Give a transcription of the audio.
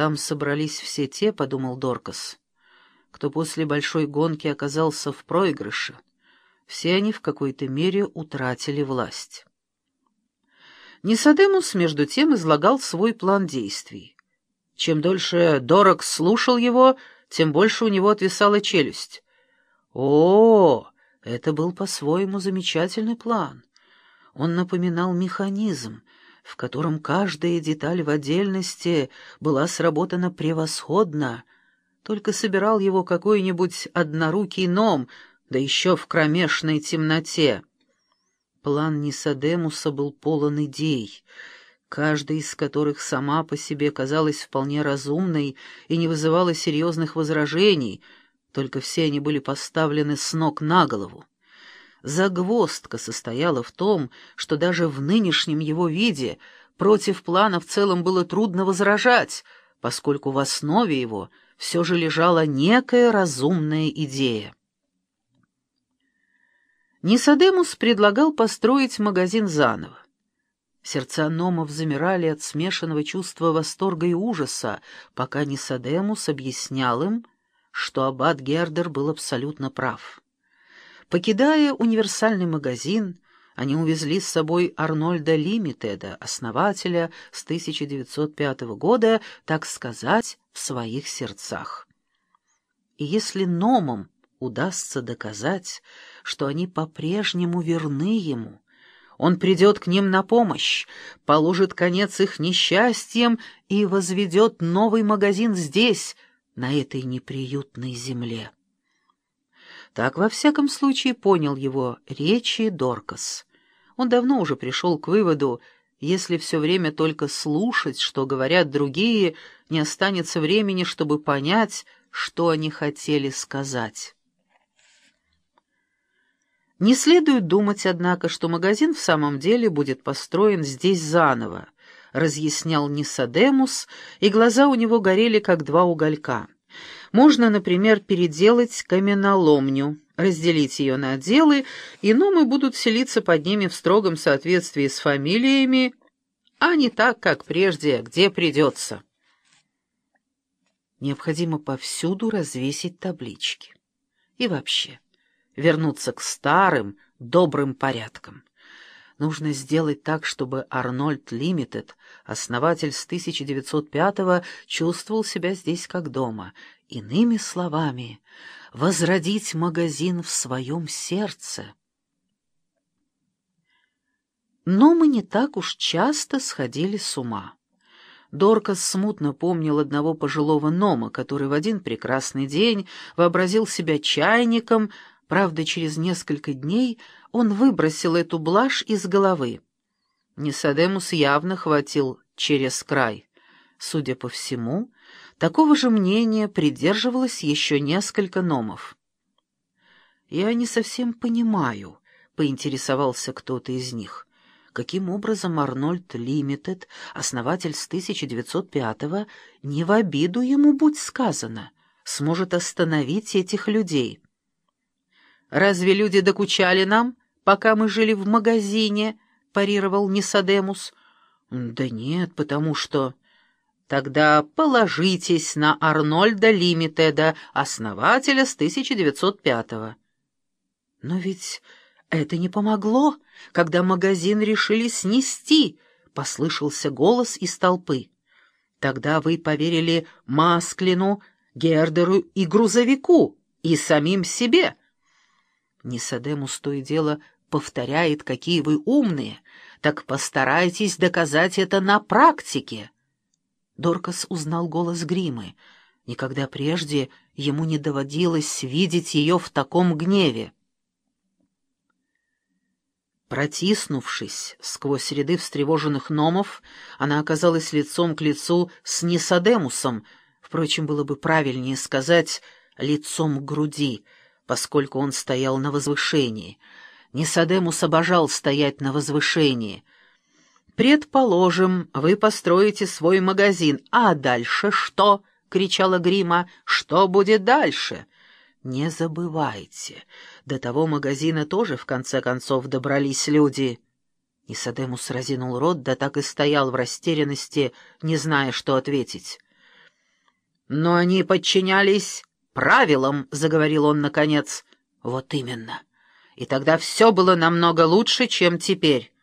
Там собрались все те, — подумал Доркас, — кто после большой гонки оказался в проигрыше. Все они в какой-то мере утратили власть. Нисадемус, между тем, излагал свой план действий. Чем дольше Дорок слушал его, тем больше у него отвисала челюсть. О, это был по-своему замечательный план. Он напоминал механизм, в котором каждая деталь в отдельности была сработана превосходно, только собирал его какой-нибудь однорукий ном, да еще в кромешной темноте. План Нисадемуса был полон идей, каждая из которых сама по себе казалась вполне разумной и не вызывала серьезных возражений, только все они были поставлены с ног на голову. Загвоздка состояла в том, что даже в нынешнем его виде против плана в целом было трудно возражать, поскольку в основе его все же лежала некая разумная идея. Нисадемус предлагал построить магазин заново. Сердца номов замирали от смешанного чувства восторга и ужаса, пока Нисадемус объяснял им, что аббат Гердер был абсолютно прав. Покидая универсальный магазин, они увезли с собой Арнольда Лимитеда, основателя с 1905 года, так сказать, в своих сердцах. И если номам удастся доказать, что они по-прежнему верны ему. Он придет к ним на помощь, положит конец их несчастьям и возведет новый магазин здесь, на этой неприютной земле. Так, во всяком случае, понял его речи Доркас. Он давно уже пришел к выводу, если все время только слушать, что говорят другие, не останется времени, чтобы понять, что они хотели сказать. Не следует думать, однако, что магазин в самом деле будет построен здесь заново, разъяснял Нисадемус, и глаза у него горели, как два уголька. Можно, например, переделать каменоломню, разделить ее на отделы, и номы будут селиться под ними в строгом соответствии с фамилиями, а не так, как прежде, где придется. Необходимо повсюду развесить таблички. И вообще вернуться к старым, добрым порядкам. Нужно сделать так, чтобы Арнольд Лимитед, основатель с 1905-го, чувствовал себя здесь как дома. Иными словами, возродить магазин в своем сердце. Но мы не так уж часто сходили с ума. Доркас смутно помнил одного пожилого Нома, который в один прекрасный день вообразил себя чайником, Правда, через несколько дней он выбросил эту блажь из головы. Нисадемус явно хватил через край. Судя по всему, такого же мнения придерживалось еще несколько номов. «Я не совсем понимаю», — поинтересовался кто-то из них, каким образом Арнольд Лимитед, основатель с 1905-го, не в обиду ему, будь сказано, сможет остановить этих людей. «Разве люди докучали нам, пока мы жили в магазине?» — парировал Нисадемус. «Да нет, потому что...» «Тогда положитесь на Арнольда Лимитеда, основателя с 1905-го». «Но ведь это не помогло, когда магазин решили снести», — послышался голос из толпы. «Тогда вы поверили Масклину, Гердеру и грузовику, и самим себе». Нисадемус то и дело повторяет, какие вы умные, так постарайтесь доказать это на практике. Доркас узнал голос Гримы. Никогда прежде ему не доводилось видеть ее в таком гневе. Протиснувшись сквозь ряды встревоженных номов, она оказалась лицом к лицу с Нисадемусом, впрочем, было бы правильнее сказать «лицом к груди», поскольку он стоял на возвышении. Нисадемус обожал стоять на возвышении. «Предположим, вы построите свой магазин, а дальше что?» — кричала Грима. «Что будет дальше?» «Не забывайте, до того магазина тоже, в конце концов, добрались люди». Нисадемус разинул рот, да так и стоял в растерянности, не зная, что ответить. «Но они подчинялись правилам», — заговорил он наконец. «Вот именно. И тогда все было намного лучше, чем теперь.